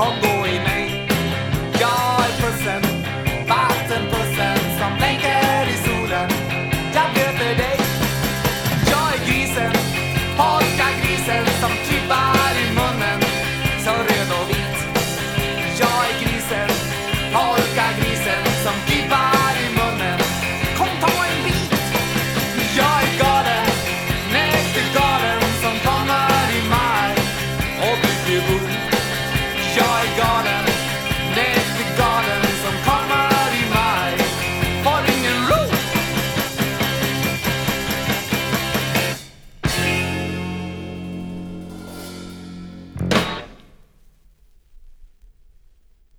Jag